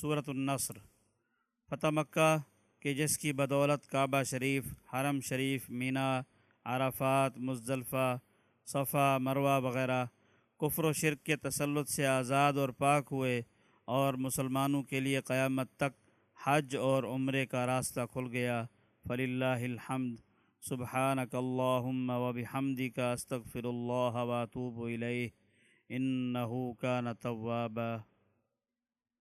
صورت النصر۔ فتح مکہ کہ جس کی بدولت کعبہ شریف، حرم شریف، مینا، عرفات، مزدلفہ، صفا، مروہ وغیرہ کفر و شرک کے تسلط سے آزاد اور پاک ہوئے اور مسلمانوں کے لیے قیامت تک حج اور عمرے کا راستہ کھل گیا۔ فلی اللہ الحمد۔ سبحانک اللہم و بحمدک استغفر اللہ واتوب الیہ۔ انہو کان توابا۔